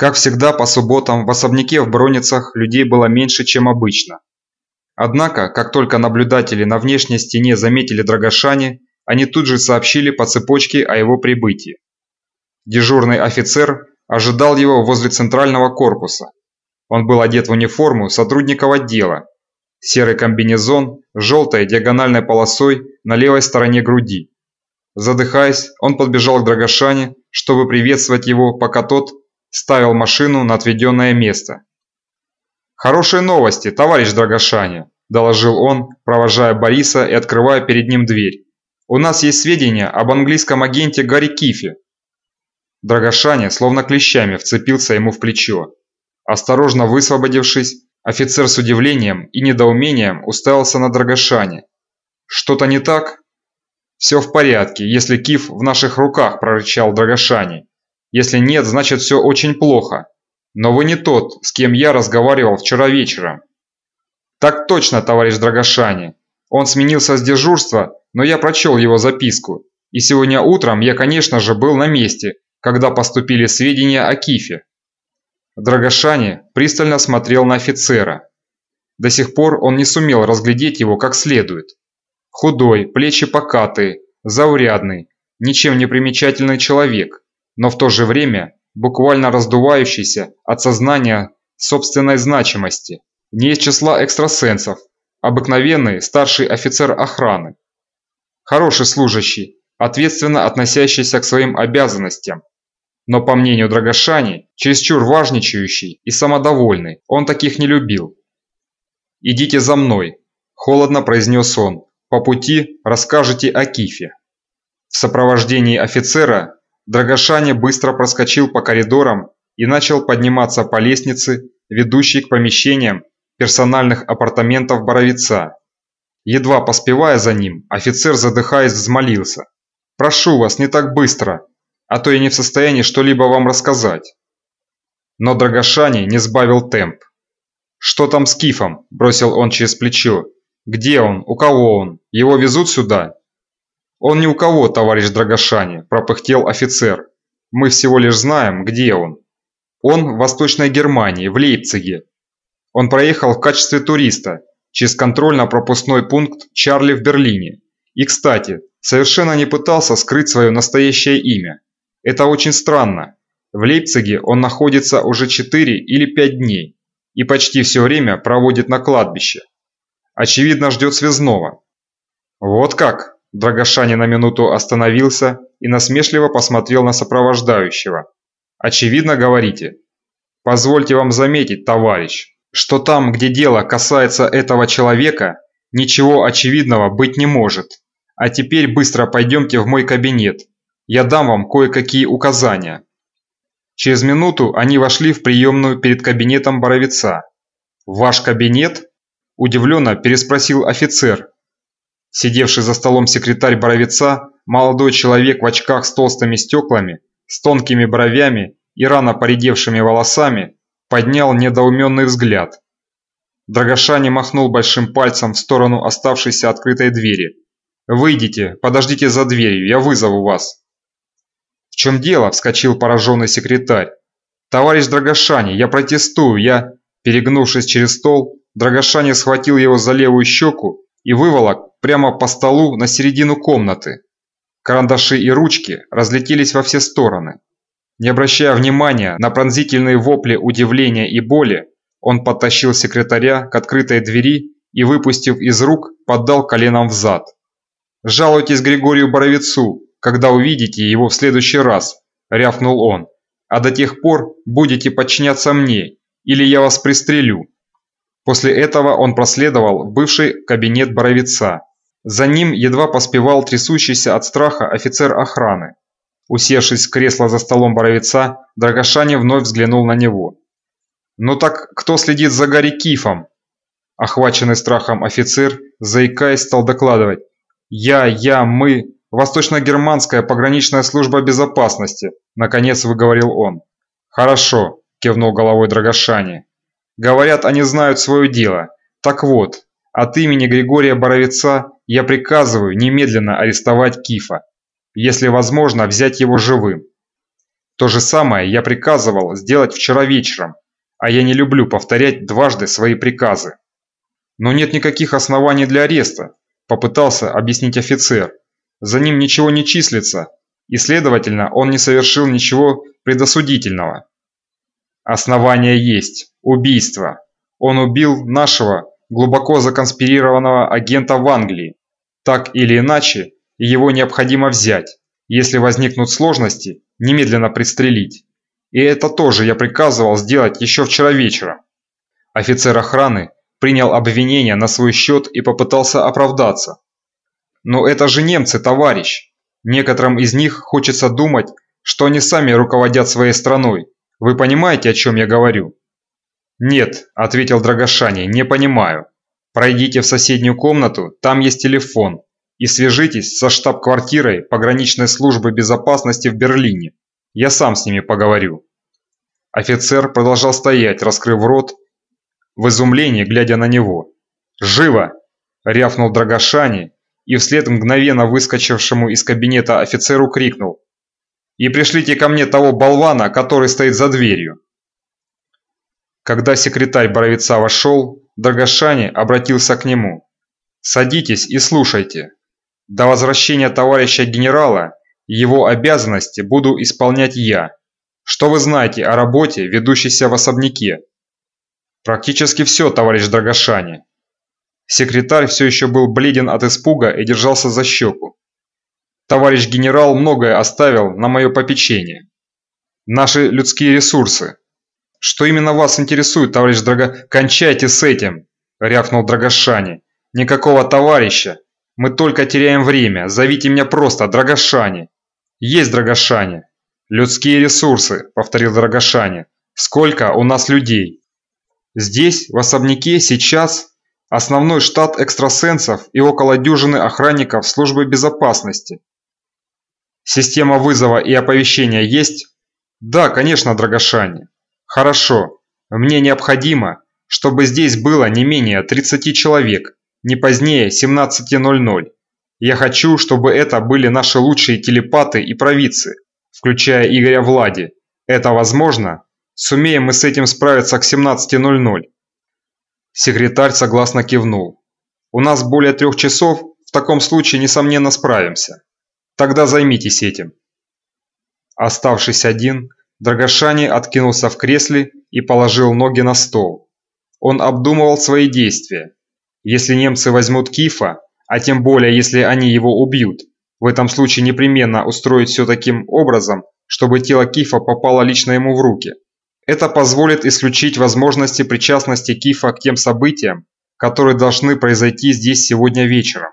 Как всегда, по субботам в особняке в Броницах людей было меньше, чем обычно. Однако, как только наблюдатели на внешней стене заметили Драгошани, они тут же сообщили по цепочке о его прибытии. Дежурный офицер ожидал его возле центрального корпуса. Он был одет в униформу сотрудников отдела. Серый комбинезон с желтой диагональной полосой на левой стороне груди. Задыхаясь, он подбежал к Драгошане, чтобы приветствовать его, пока тот ставил машину на отведенное место. «Хорошие новости, товарищ Драгошане», – доложил он, провожая Бориса и открывая перед ним дверь. «У нас есть сведения об английском агенте Гарри Кифе». Драгошане словно клещами вцепился ему в плечо. Осторожно высвободившись, офицер с удивлением и недоумением уставился на Драгошане. «Что-то не так?» «Все в порядке, если Киф в наших руках», – прорычал Драгошане. Если нет, значит все очень плохо. Но вы не тот, с кем я разговаривал вчера вечером. Так точно, товарищ Драгошани. Он сменился с дежурства, но я прочел его записку. И сегодня утром я, конечно же, был на месте, когда поступили сведения о Кифе. Драгошани пристально смотрел на офицера. До сих пор он не сумел разглядеть его как следует. Худой, плечи покатые, заурядный, ничем не примечательный человек но в то же время буквально раздувающийся от сознания собственной значимости, не из числа экстрасенсов, обыкновенный старший офицер охраны. Хороший служащий, ответственно относящийся к своим обязанностям, но по мнению Драгошани, чересчур важничающий и самодовольный, он таких не любил. «Идите за мной», – холодно произнес он, – «по пути расскажете о Кифе». В сопровождении офицера Драгошаня быстро проскочил по коридорам и начал подниматься по лестнице, ведущей к помещениям персональных апартаментов Боровица. Едва поспевая за ним, офицер, задыхаясь, взмолился. «Прошу вас, не так быстро, а то я не в состоянии что-либо вам рассказать». Но Драгошани не сбавил темп. «Что там с Кифом?» – бросил он через плечо. «Где он? У кого он? Его везут сюда?» «Он ни у кого, товарищ Драгошани», – пропыхтел офицер. «Мы всего лишь знаем, где он. Он в Восточной Германии, в Лейпциге. Он проехал в качестве туриста через контрольно-пропускной пункт Чарли в Берлине. И, кстати, совершенно не пытался скрыть свое настоящее имя. Это очень странно. В Лейпциге он находится уже 4 или 5 дней и почти все время проводит на кладбище. Очевидно, ждет связного. Вот как? Драгошани на минуту остановился и насмешливо посмотрел на сопровождающего. «Очевидно, говорите?» «Позвольте вам заметить, товарищ, что там, где дело касается этого человека, ничего очевидного быть не может. А теперь быстро пойдемте в мой кабинет. Я дам вам кое-какие указания». Через минуту они вошли в приемную перед кабинетом Боровица. «Ваш кабинет?» – удивленно переспросил офицер, Сидевший за столом секретарь Боровица, молодой человек в очках с толстыми стеклами, с тонкими бровями и рано поредевшими волосами, поднял недоуменный взгляд. Драгошани махнул большим пальцем в сторону оставшейся открытой двери. «Выйдите, подождите за дверью, я вызову вас». «В чем дело?» – вскочил пораженный секретарь. «Товарищ Драгошани, я протестую, я...» Перегнувшись через стол, Драгошани схватил его за левую щеку и выволок прямо по столу на середину комнаты. Карандаши и ручки разлетелись во все стороны. Не обращая внимания на пронзительные вопли удивления и боли, он подтащил секретаря к открытой двери и, выпустив из рук, поддал коленом в зад. «Жалуйтесь Григорию Боровицу, когда увидите его в следующий раз», – рявкнул он. «А до тех пор будете подчиняться мне, или я вас пристрелю». После этого он проследовал в бывший кабинет Боровица. За ним едва поспевал трясущийся от страха офицер охраны. Усевшись в кресло за столом Боровица, Драгошани вновь взглянул на него. «Ну так кто следит за Гарри Кифом?» Охваченный страхом офицер, заикаясь, стал докладывать. «Я, я, мы, Восточно-германская пограничная служба безопасности», наконец выговорил он. «Хорошо», кивнул головой Драгошани. Говорят, они знают свое дело. Так вот, от имени Григория Боровица я приказываю немедленно арестовать Кифа. Если возможно, взять его живым. То же самое я приказывал сделать вчера вечером, а я не люблю повторять дважды свои приказы. Но нет никаких оснований для ареста, попытался объяснить офицер. За ним ничего не числится, и, следовательно, он не совершил ничего предосудительного. Основания есть. Убийство. Он убил нашего глубоко законспирированного агента в Англии. Так или иначе, его необходимо взять. Если возникнут сложности, немедленно пристрелить. И это тоже я приказывал сделать еще вчера вечером. Офицер охраны принял обвинение на свой счет и попытался оправдаться. Но это же немцы, товарищ. Некоторым из них хочется думать, что они сами руководят своей страной. Вы понимаете, о чем я говорю? Нет, ответил Драгошани, не понимаю. Пройдите в соседнюю комнату, там есть телефон и свяжитесь со штаб-квартирой пограничной службы безопасности в Берлине. Я сам с ними поговорю». Офицер продолжал стоять, раскрыв рот, в изумлении глядя на него. «Живо!» – рявкнул Драгошани и вслед мгновенно выскочившему из кабинета офицеру крикнул. «И пришлите ко мне того болвана, который стоит за дверью!» Когда секретарь Боровица вошел, Драгошани обратился к нему. «Садитесь и слушайте. До возвращения товарища генерала его обязанности буду исполнять я. Что вы знаете о работе, ведущейся в особняке? Практически все, товарищ Драгошани. Секретарь все еще был бледен от испуга и держался за щеку. Товарищ генерал многое оставил на мое попечение. Наши людские ресурсы. Что именно вас интересует, товарищ Драга... Кончайте с этим, рявкнул Драгошани. Никакого товарища, мы только теряем время. Зовите меня просто Драгошани. Есть Драгошани. Людские ресурсы, повторил Драгошани. Сколько у нас людей? Здесь, в особняке, сейчас основной штат экстрасенсов и около дюжины охранников службы безопасности. Система вызова и оповещения есть? Да, конечно, Драгошани. Хорошо. Мне необходимо, чтобы здесь было не менее 30 человек не позднее 17.00. Я хочу, чтобы это были наши лучшие телепаты и провидцы, включая Игоря Влади. Это возможно? Сумеем мы с этим справиться к 17.00?» Секретарь согласно кивнул. «У нас более трех часов, в таком случае, несомненно, справимся. Тогда займитесь этим». Оставшись один, Драгошани откинулся в кресле и положил ноги на стол. Он обдумывал свои действия. Если немцы возьмут Кифа, а тем более если они его убьют, в этом случае непременно устроить все таким образом, чтобы тело Кифа попало лично ему в руки. Это позволит исключить возможности причастности Кифа к тем событиям, которые должны произойти здесь сегодня вечером.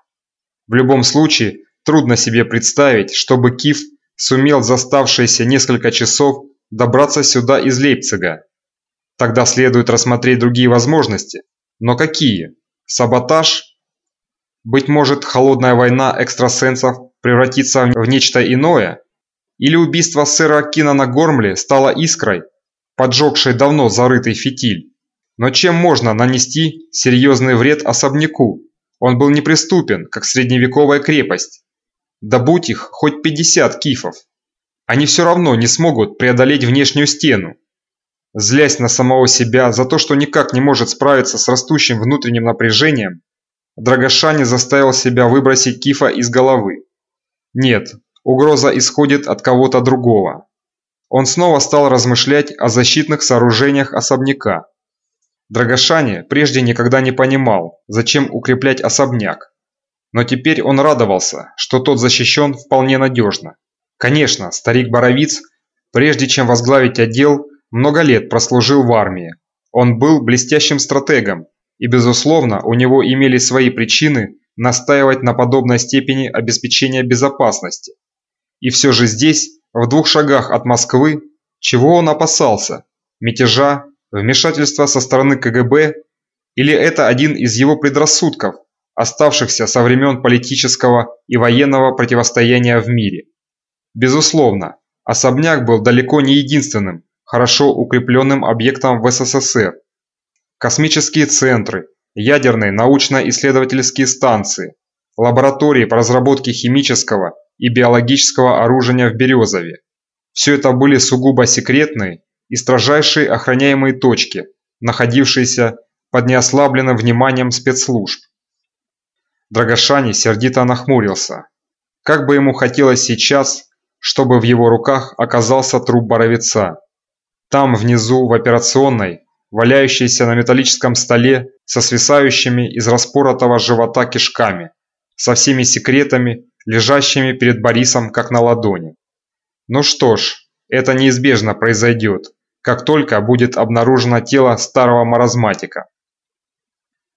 В любом случае, трудно себе представить, чтобы Киф сумел за оставшиеся несколько часов добраться сюда из Лейпцига. Тогда следует рассмотреть другие возможности. Но какие? Саботаж? Быть может, холодная война экстрасенсов превратится в нечто иное? Или убийство сэра Кинана Гормли стало искрой, поджегшей давно зарытый фитиль? Но чем можно нанести серьезный вред особняку? Он был неприступен, как средневековая крепость. Да будь их хоть 50 кифов. Они все равно не смогут преодолеть внешнюю стену, Злясь на самого себя за то, что никак не может справиться с растущим внутренним напряжением, Драгошани заставил себя выбросить Кифа из головы. Нет, угроза исходит от кого-то другого. Он снова стал размышлять о защитных сооружениях особняка. Драгошани прежде никогда не понимал, зачем укреплять особняк. Но теперь он радовался, что тот защищен вполне надежно. Конечно, старик Боровиц, прежде чем возглавить отдел, много лет прослужил в армии. Он был блестящим стратегом, и, безусловно, у него имелись свои причины настаивать на подобной степени обеспечения безопасности. И все же здесь, в двух шагах от Москвы, чего он опасался? Мятежа, вмешательства со стороны КГБ? Или это один из его предрассудков, оставшихся со времен политического и военного противостояния в мире? Безусловно, особняк был далеко не единственным, хорошо укрепленным объектом в СССР. Космические центры, ядерные научно-исследовательские станции, лаборатории по разработке химического и биологического оружия в Березове. Все это были сугубо секретные и строжайшие охраняемые точки, находившиеся под неослабленным вниманием спецслужб. Драгошани сердито нахмурился. Как бы ему хотелось сейчас, чтобы в его руках оказался труп Боровица. Там внизу, в операционной, валяющейся на металлическом столе со свисающими из распоротого живота кишками, со всеми секретами, лежащими перед Борисом как на ладони. Ну что ж, это неизбежно произойдет, как только будет обнаружено тело старого маразматика.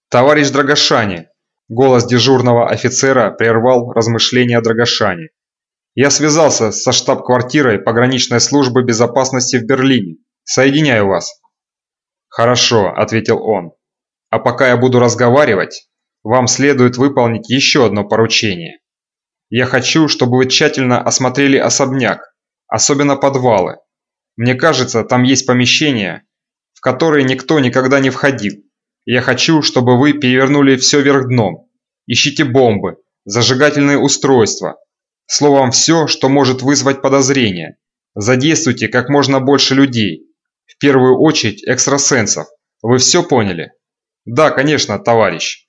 «Товарищ Драгошани!» Голос дежурного офицера прервал размышления Драгошани. «Я связался со штаб-квартирой пограничной службы безопасности в Берлине. Соединяю вас». «Хорошо», – ответил он. «А пока я буду разговаривать, вам следует выполнить еще одно поручение. Я хочу, чтобы вы тщательно осмотрели особняк, особенно подвалы. Мне кажется, там есть помещения, в которые никто никогда не входил. Я хочу, чтобы вы перевернули все вверх дном. Ищите бомбы, зажигательные устройства. Словом, все, что может вызвать подозрения. Задействуйте как можно больше людей, в первую очередь экстрасенсов. Вы все поняли? Да, конечно, товарищ.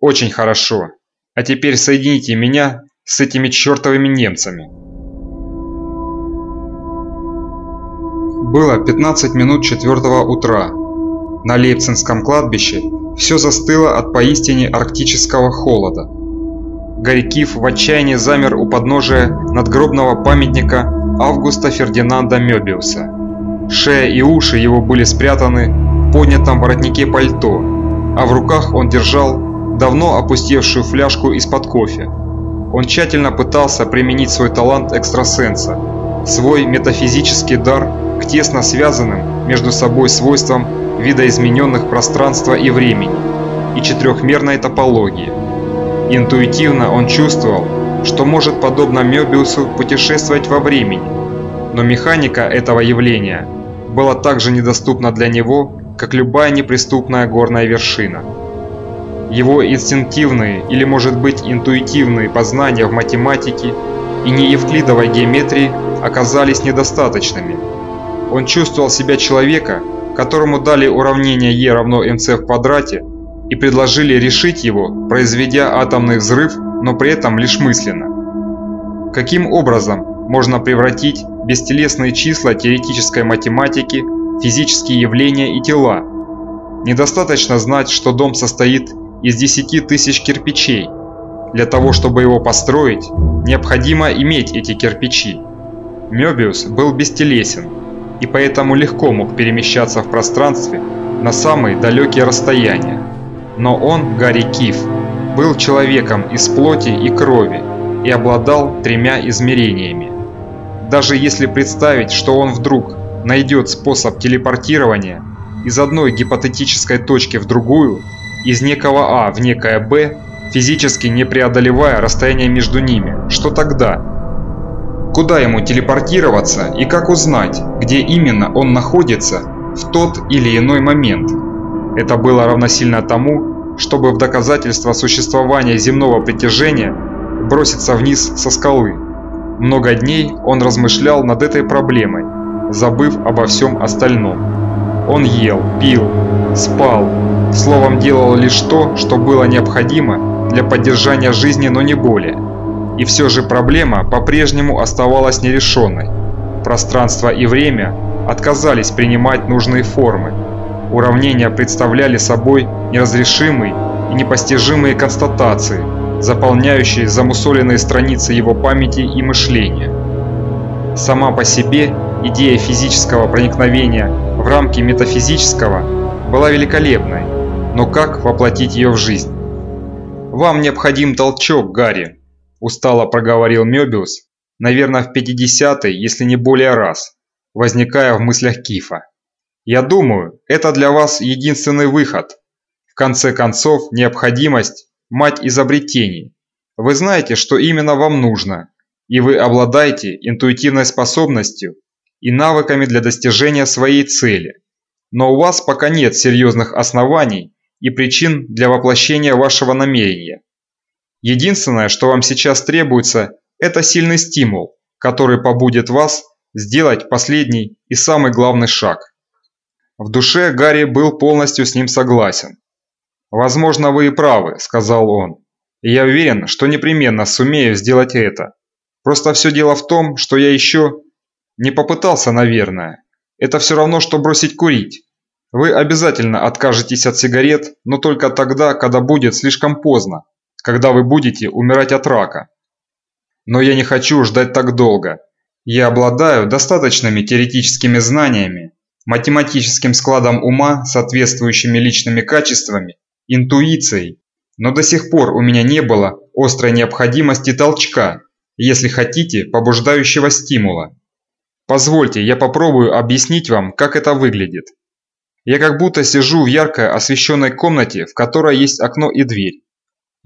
Очень хорошо. А теперь соедините меня с этими чертовыми немцами. Было 15 минут четвертого утра. На Лейпцинском кладбище все застыло от поистине арктического холода. Горькив в отчаянии замер у подножия надгробного памятника Августа Фердинанда Мёбиуса. Шея и уши его были спрятаны в поднятом воротнике пальто, а в руках он держал давно опустевшую фляжку из-под кофе. Он тщательно пытался применить свой талант экстрасенса, свой метафизический дар к тесно связанным между собой свойствам видоизмененных пространства и времени и четырехмерной топологии. Интуитивно он чувствовал, что может подобно Мёбиусу путешествовать во времени, но механика этого явления – была так же недоступна для него, как любая неприступная горная вершина. Его инстинктивные или, может быть, интуитивные познания в математике и неевклидовой геометрии оказались недостаточными. Он чувствовал себя человека, которому дали уравнение E равно mc в квадрате и предложили решить его, произведя атомный взрыв, но при этом лишь мысленно. Каким образом можно превратить бестелесные числа теоретической математики, физические явления и тела. Недостаточно знать, что дом состоит из 10 тысяч кирпичей. Для того, чтобы его построить, необходимо иметь эти кирпичи. Мёбиус был бестелесен и поэтому легко мог перемещаться в пространстве на самые далекие расстояния. Но он, Гарри Киф, был человеком из плоти и крови и обладал тремя измерениями. Даже если представить, что он вдруг найдет способ телепортирования из одной гипотетической точки в другую, из некого А в некое Б, физически не преодолевая расстояние между ними, что тогда? Куда ему телепортироваться и как узнать, где именно он находится в тот или иной момент? Это было равносильно тому, чтобы в доказательство существования земного притяжения броситься вниз со скалы. Много дней он размышлял над этой проблемой, забыв обо всем остальном. Он ел, пил, спал, словом делал лишь то, что было необходимо для поддержания жизни, но не более. И все же проблема по-прежнему оставалась нерешенной. Пространство и время отказались принимать нужные формы. Уравнения представляли собой неразрешимые и непостижимые констатации – заполняющие замусоленные страницы его памяти и мышления. Сама по себе идея физического проникновения в рамки метафизического была великолепной, но как воплотить ее в жизнь? «Вам необходим толчок, Гарри», – устало проговорил Мёбиус, наверное, в 50-й, если не более раз, возникая в мыслях Кифа. «Я думаю, это для вас единственный выход. В конце концов, необходимость мать изобретений. Вы знаете, что именно вам нужно, и вы обладаете интуитивной способностью и навыками для достижения своей цели. Но у вас пока нет серьезных оснований и причин для воплощения вашего намерения. Единственное, что вам сейчас требуется, это сильный стимул, который побудет вас сделать последний и самый главный шаг. В душе Гарри был полностью с ним согласен. «Возможно, вы и правы», – сказал он. «И я уверен, что непременно сумею сделать это. Просто все дело в том, что я еще не попытался, наверное. Это все равно, что бросить курить. Вы обязательно откажетесь от сигарет, но только тогда, когда будет слишком поздно, когда вы будете умирать от рака. Но я не хочу ждать так долго. Я обладаю достаточными теоретическими знаниями, математическим складом ума, соответствующими личными качествами, интуицией, но до сих пор у меня не было острой необходимости толчка, если хотите, побуждающего стимула. Позвольте, я попробую объяснить вам, как это выглядит. Я как будто сижу в ярко освещенной комнате, в которой есть окно и дверь.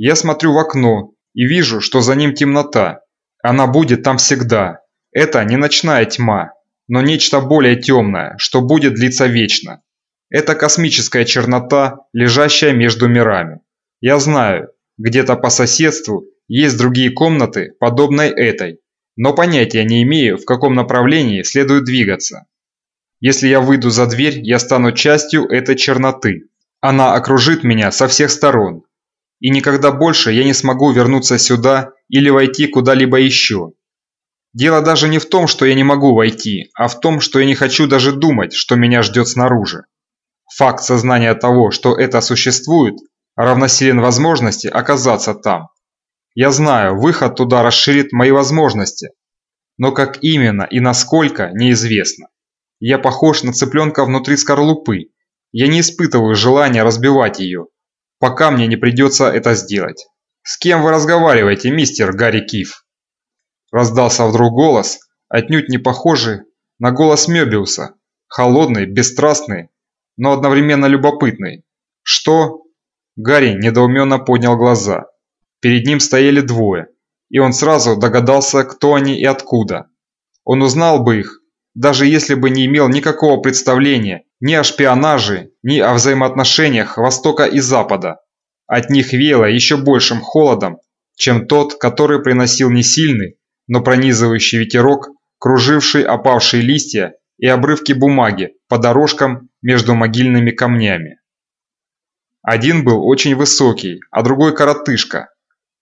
Я смотрю в окно и вижу, что за ним темнота. Она будет там всегда. Это не ночная тьма, но нечто более темное, что будет длиться вечно. Это космическая чернота, лежащая между мирами. Я знаю, где-то по соседству есть другие комнаты, подобной этой, но понятия не имею, в каком направлении следует двигаться. Если я выйду за дверь, я стану частью этой черноты. Она окружит меня со всех сторон. И никогда больше я не смогу вернуться сюда или войти куда-либо еще. Дело даже не в том, что я не могу войти, а в том, что я не хочу даже думать, что меня ждет снаружи. Факт сознания того, что это существует, равносилен возможности оказаться там. Я знаю, выход туда расширит мои возможности, но как именно и насколько, неизвестно. Я похож на цыпленка внутри скорлупы. Я не испытываю желания разбивать ее, пока мне не придется это сделать. «С кем вы разговариваете, мистер Гарри Киф?» Раздался вдруг голос, отнюдь не похожий на голос Мёбиуса, холодный, бесстрастный, но одновременно любопытный. «Что?» Гарри недоуменно поднял глаза. Перед ним стояли двое, и он сразу догадался, кто они и откуда. Он узнал бы их, даже если бы не имел никакого представления ни о шпионаже, ни о взаимоотношениях Востока и Запада. От них веяло еще большим холодом, чем тот, который приносил не сильный, но пронизывающий ветерок, круживший опавшие листья и обрывки бумаги по дорожкам между могильными камнями. Один был очень высокий, а другой коротышка,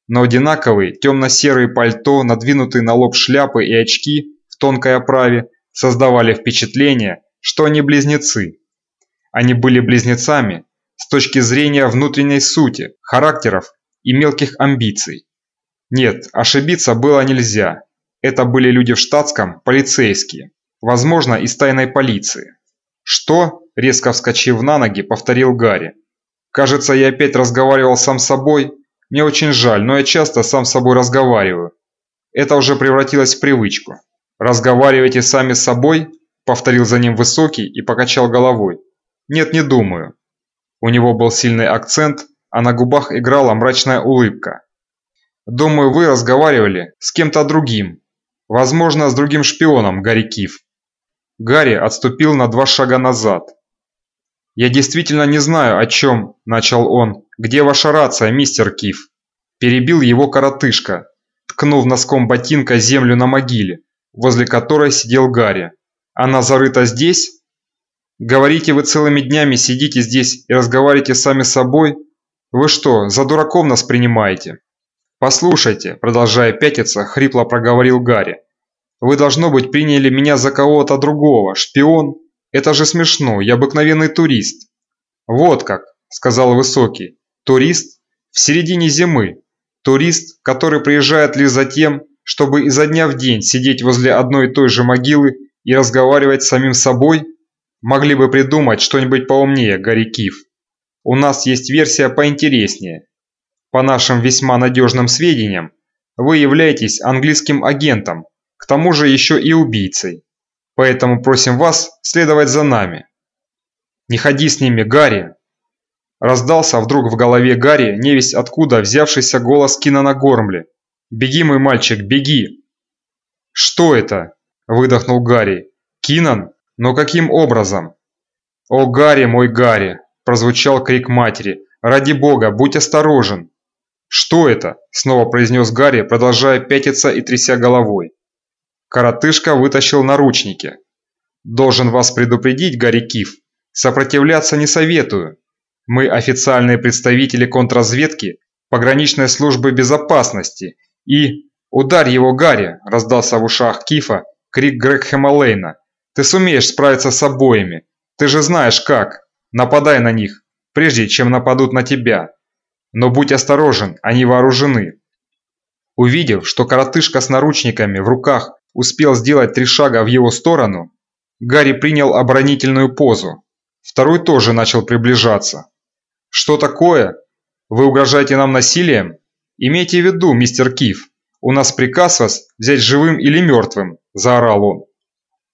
но одинаковые темно-серые пальто, надвинутые на лоб шляпы и очки в тонкой оправе создавали впечатление, что они близнецы. Они были близнецами с точки зрения внутренней сути, характеров и мелких амбиций. Нет, ошибиться было нельзя. Это были люди в штатском, полицейские, возможно, из тайной полиции. «Что?» – резко вскочив на ноги, повторил Гарри. «Кажется, я опять разговаривал сам с собой мне очень жаль, но я часто сам с собой разговариваю. Это уже превратилось в привычку. «Разговариваете сами с собой?» – повторил за ним Высокий и покачал головой. «Нет, не думаю». У него был сильный акцент, а на губах играла мрачная улыбка. «Думаю, вы разговаривали с кем-то другим. Возможно, с другим шпионом, Гарри Киф». Гарри отступил на два шага назад. «Я действительно не знаю, о чем», – начал он. «Где ваша рация, мистер Киф?» Перебил его коротышка, ткнув носком ботинка землю на могиле, возле которой сидел Гарри. «Она зарыта здесь?» «Говорите, вы целыми днями сидите здесь и разговариваете сами с собой? Вы что, за дураком нас принимаете?» «Послушайте», – продолжая пятиться, хрипло проговорил Гарри. «Вы, должно быть, приняли меня за кого-то другого, шпион?» Это же смешно, я обыкновенный турист. Вот как, сказал Высокий. Турист в середине зимы. Турист, который приезжает лишь за тем, чтобы изо дня в день сидеть возле одной и той же могилы и разговаривать с самим собой? Могли бы придумать что-нибудь поумнее, Гарри Киф. У нас есть версия поинтереснее. По нашим весьма надежным сведениям, вы являетесь английским агентом, к тому же еще и убийцей. Поэтому просим вас следовать за нами. Не ходи с ними, Гарри. Раздался вдруг в голове Гарри невесть откуда взявшийся голос Кинана Гормли. «Беги, мой мальчик, беги!» «Что это?» – выдохнул Гарри. «Кинан? Но каким образом?» «О, Гарри, мой Гарри!» – прозвучал крик матери. «Ради бога, будь осторожен!» «Что это?» – снова произнес Гарри, продолжая пятиться и тряся головой. Коротышка вытащил наручники. «Должен вас предупредить, Гарри Киф, сопротивляться не советую. Мы официальные представители контрразведки, пограничной службы безопасности и...» «Ударь его, Гарри!» – раздался в ушах Кифа крик Грегхэма Лейна. «Ты сумеешь справиться с обоими. Ты же знаешь как. Нападай на них, прежде чем нападут на тебя. Но будь осторожен, они вооружены». Увидев, что коротышка с наручниками в руках успел сделать три шага в его сторону, Гарри принял оборонительную позу. Второй тоже начал приближаться. «Что такое? Вы угрожаете нам насилием? Имейте в виду, мистер Киф, у нас приказ вас взять живым или мертвым», – заорал он.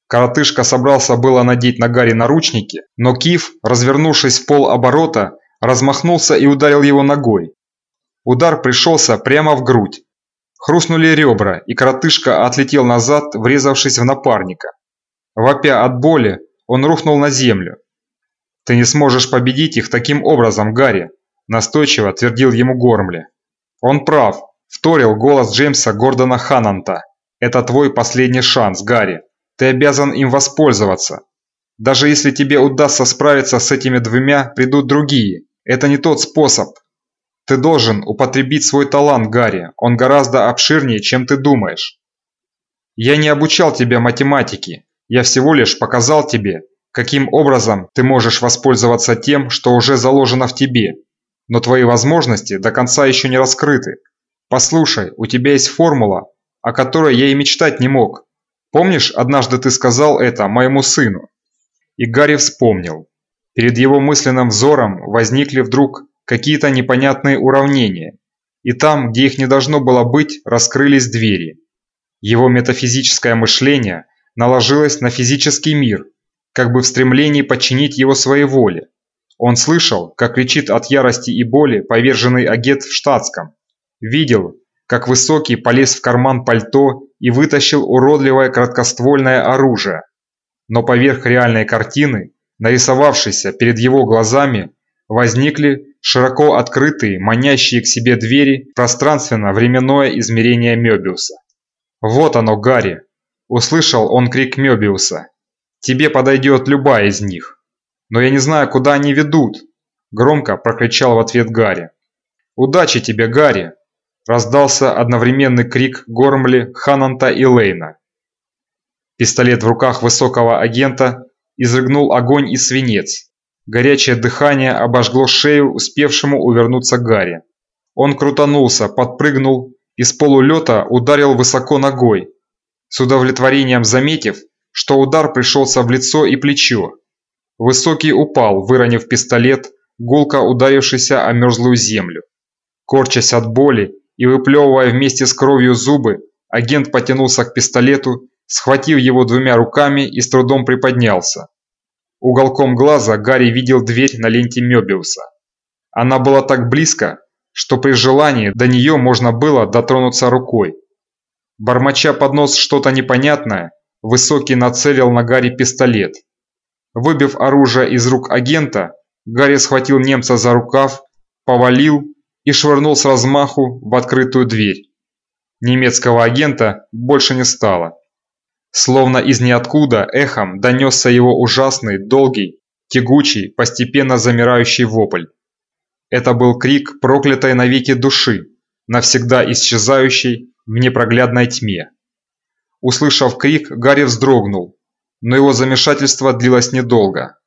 Коротышка собрался было надеть на Гарри наручники, но Киф, развернувшись в пол оборота, размахнулся и ударил его ногой. Удар пришелся прямо в грудь. Хрустнули ребра, и коротышка отлетел назад, врезавшись в напарника. Вопя от боли, он рухнул на землю. «Ты не сможешь победить их таким образом, Гарри», – настойчиво твердил ему Гормли. «Он прав», – вторил голос Джеймса Гордона Хананта. «Это твой последний шанс, Гарри. Ты обязан им воспользоваться. Даже если тебе удастся справиться с этими двумя, придут другие. Это не тот способ. Ты должен употребить свой талант, Гарри. Он гораздо обширнее, чем ты думаешь. Я не обучал тебя математике. Я всего лишь показал тебе, каким образом ты можешь воспользоваться тем, что уже заложено в тебе. Но твои возможности до конца еще не раскрыты. Послушай, у тебя есть формула, о которой я и мечтать не мог. Помнишь, однажды ты сказал это моему сыну? И Гарри вспомнил. Перед его мысленным взором возникли вдруг какие-то непонятные уравнения, и там, где их не должно было быть, раскрылись двери. Его метафизическое мышление наложилось на физический мир, как бы в стремлении подчинить его своей воле. Он слышал, как кричит от ярости и боли поверженный агент в штатском. Видел, как высокий полез в карман пальто и вытащил уродливое краткоствольное оружие. Но поверх реальной картины, нарисовавшейся перед его глазами, возникли широко открытые, манящие к себе двери пространственно-временное измерение Мёбиуса. «Вот оно, Гарри!» – услышал он крик Мёбиуса. «Тебе подойдет любая из них». «Но я не знаю, куда они ведут!» – громко прокричал в ответ Гарри. «Удачи тебе, Гарри!» – раздался одновременный крик Гормли, Хананта и Лейна. Пистолет в руках высокого агента изрыгнул огонь и свинец, Горячее дыхание обожгло шею успевшему увернуться Гарри. Он крутанулся, подпрыгнул и с полулета ударил высоко ногой, с удовлетворением заметив, что удар пришелся в лицо и плечо. Высокий упал, выронив пистолет, гулко ударившийся о мерзлую землю. Корчась от боли и выплевывая вместе с кровью зубы, агент потянулся к пистолету, схватив его двумя руками и с трудом приподнялся. Уголком глаза Гарри видел дверь на ленте Мёбиуса. Она была так близко, что при желании до нее можно было дотронуться рукой. Бормоча под нос что-то непонятное, Высокий нацелил на Гарри пистолет. Выбив оружие из рук агента, Гарри схватил немца за рукав, повалил и швырнул с размаху в открытую дверь. Немецкого агента больше не стало. Словно из ниоткуда эхом донесся его ужасный, долгий, тягучий, постепенно замирающий вопль. Это был крик проклятой навеки души, навсегда исчезающей в непроглядной тьме. Услышав крик, Гарри вздрогнул, но его замешательство длилось недолго.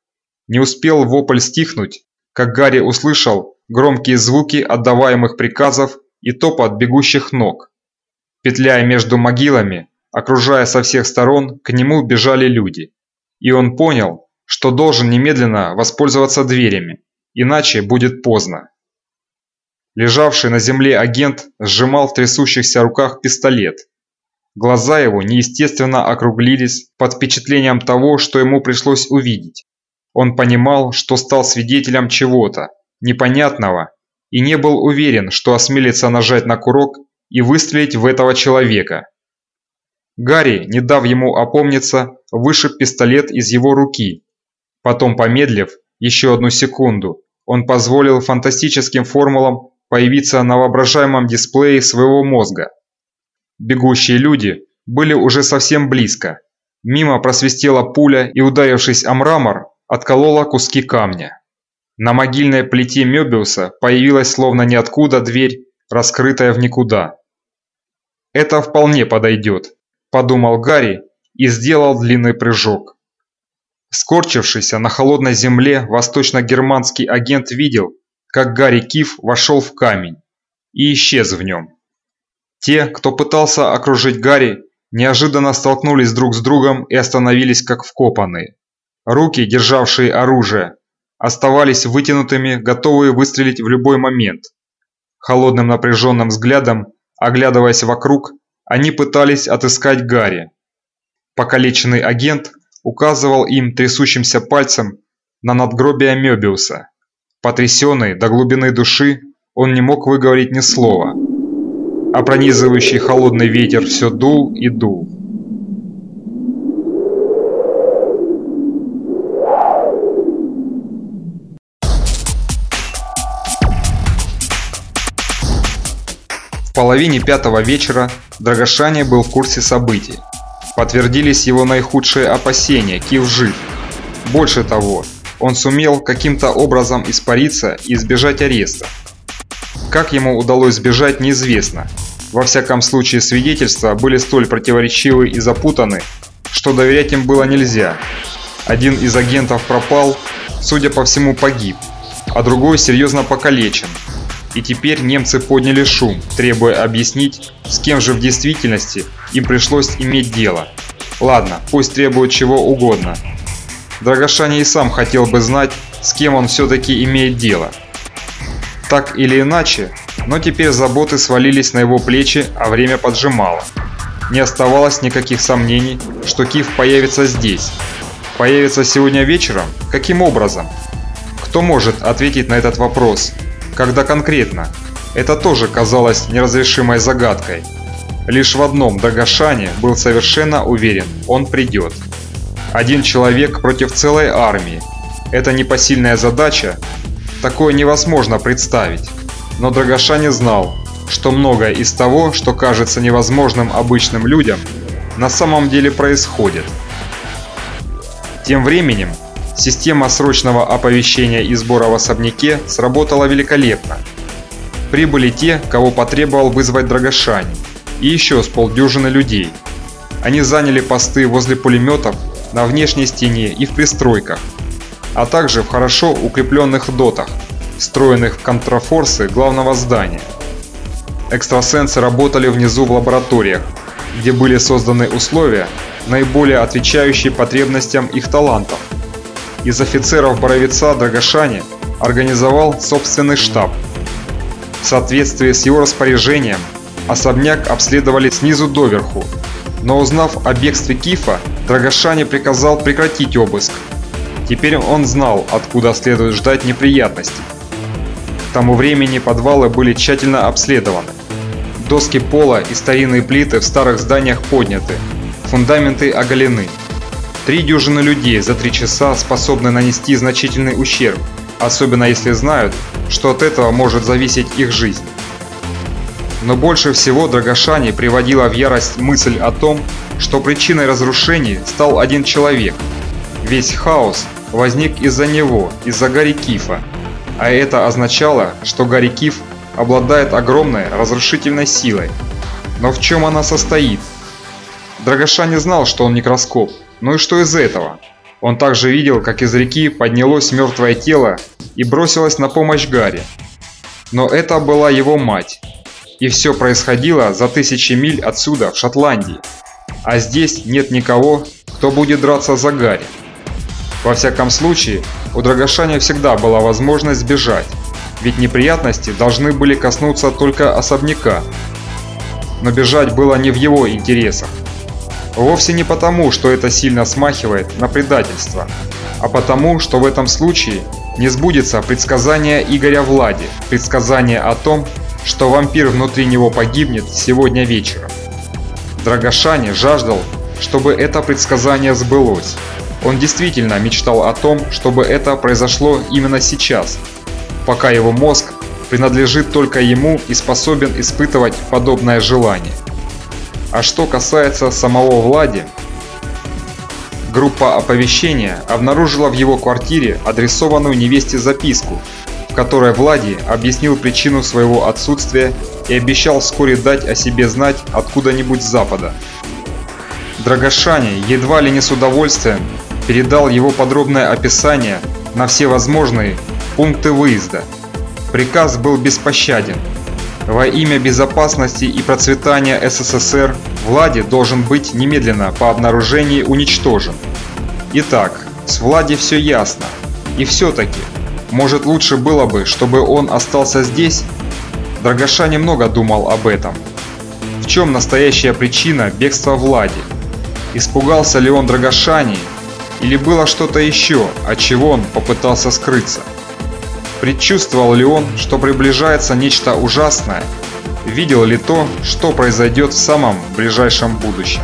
Не успел вопль стихнуть, как Гарри услышал громкие звуки отдаваемых приказов и топот бегущих ног. Петляя между могилами, Окружая со всех сторон, к нему бежали люди. И он понял, что должен немедленно воспользоваться дверями, иначе будет поздно. Лежавший на земле агент сжимал в трясущихся руках пистолет. Глаза его неестественно округлились под впечатлением того, что ему пришлось увидеть. Он понимал, что стал свидетелем чего-то непонятного и не был уверен, что осмелится нажать на курок и выстрелить в этого человека. Гарри, не дав ему опомниться, вышиб пистолет из его руки. Потом, помедлив еще одну секунду, он позволил фантастическим формулам появиться на воображаемом дисплее своего мозга. Бегущие люди были уже совсем близко. Мимо просвистела пуля и, ударившись о мрамор, отколола куски камня. На могильной плите Мёбиуса появилась словно ниоткуда дверь, раскрытая в никуда. «Это вполне подойдет», – подумал Гарри и сделал длинный прыжок. Скорчившийся на холодной земле восточно-германский агент видел, как Гарри Киф вошел в камень и исчез в нем. Те, кто пытался окружить Гарри, неожиданно столкнулись друг с другом и остановились как вкопанные. Руки, державшие оружие, оставались вытянутыми, готовые выстрелить в любой момент. Холодным напряженным взглядом, оглядываясь вокруг, они пытались отыскать Гарри. Покалеченный агент указывал им трясущимся пальцем на надгробие Мёбиуса. Потрясенный до глубины души, он не мог выговорить ни слова. А пронизывающий холодный ветер все дул и дул. Половине пятого вечера Драгошане был в курсе событий. Подтвердились его наихудшие опасения, Кив жив. Больше того, он сумел каким-то образом испариться и избежать ареста. Как ему удалось сбежать, неизвестно. Во всяком случае, свидетельства были столь противоречивы и запутаны, что доверять им было нельзя. Один из агентов пропал, судя по всему погиб, а другой серьезно покалечен. И теперь немцы подняли шум, требуя объяснить, с кем же в действительности им пришлось иметь дело. Ладно, пусть требуют чего угодно, Драгошаня и сам хотел бы знать, с кем он все-таки имеет дело. Так или иначе, но теперь заботы свалились на его плечи, а время поджимало. Не оставалось никаких сомнений, что Киф появится здесь. Появится сегодня вечером? Каким образом? Кто может ответить на этот вопрос? Когда конкретно? Это тоже казалось неразрешимой загадкой. Лишь в одном Дагашане был совершенно уверен, он придет. Один человек против целой армии. Это непосильная задача. Такое невозможно представить. Но Драгошане знал, что многое из того, что кажется невозможным обычным людям, на самом деле происходит. Тем временем, система срочного оповещения и сбора в особняке сработала великолепно. Прибыли те, кого потребовал вызвать Драгошане, и еще с полдюжины людей. Они заняли посты возле пулеметов на внешней стене и в пристройках, а также в хорошо укрепленных дотах, встроенных в контрафорсы главного здания. Экстрасенсы работали внизу в лабораториях, где были созданы условия, наиболее отвечающие потребностям их талантов. Из офицеров Боровица Драгошани организовал собственный штаб. В соответствии с его распоряжением, особняк обследовали снизу доверху, но узнав о бегстве Кифа, Драгошане приказал прекратить обыск. Теперь он знал, откуда следует ждать неприятностей. К тому времени подвалы были тщательно обследованы. Доски пола и старинные плиты в старых зданиях подняты, фундаменты оголены. Три дюжины людей за три часа способны нанести значительный ущерб, особенно если знают, что от этого может зависеть их жизнь. Но больше всего Драгошани приводила в ярость мысль о том, что причиной разрушений стал один человек. Весь хаос возник из-за него, из-за Гарри Кифа. А это означало, что Гарри Киф обладает огромной разрушительной силой. Но в чем она состоит? Драгошани знал, что он некроскоп, но и что из этого? Он также видел, как из реки поднялось мертвое тело и бросилось на помощь Гарри. Но это была его мать, и все происходило за тысячи миль отсюда, в Шотландии. А здесь нет никого, кто будет драться за Гарри. Во всяком случае, у Драгошаня всегда была возможность сбежать, ведь неприятности должны были коснуться только особняка. Но бежать было не в его интересах. Вовсе не потому, что это сильно смахивает на предательство, а потому, что в этом случае не сбудется предсказание Игоря Влади, предсказание о том, что вампир внутри него погибнет сегодня вечером. Драгошани жаждал, чтобы это предсказание сбылось. Он действительно мечтал о том, чтобы это произошло именно сейчас, пока его мозг принадлежит только ему и способен испытывать подобное желание. А что касается самого Влади, группа оповещения обнаружила в его квартире адресованную невесте записку, в которой Влади объяснил причину своего отсутствия и обещал вскоре дать о себе знать откуда-нибудь с запада. Драгошане едва ли не с удовольствием передал его подробное описание на все возможные пункты выезда. Приказ был беспощаден. Во имя безопасности и процветания СССР Влади должен быть немедленно по обнаружении уничтожен. Итак, с Влади все ясно. И все-таки, может лучше было бы, чтобы он остался здесь? Драгоша немного думал об этом. В чем настоящая причина бегства Влади? Испугался ли он Драгошани или было что-то еще, от чего он попытался скрыться? Предчувствовал ли он, что приближается нечто ужасное? Видел ли то, что произойдет в самом ближайшем будущем?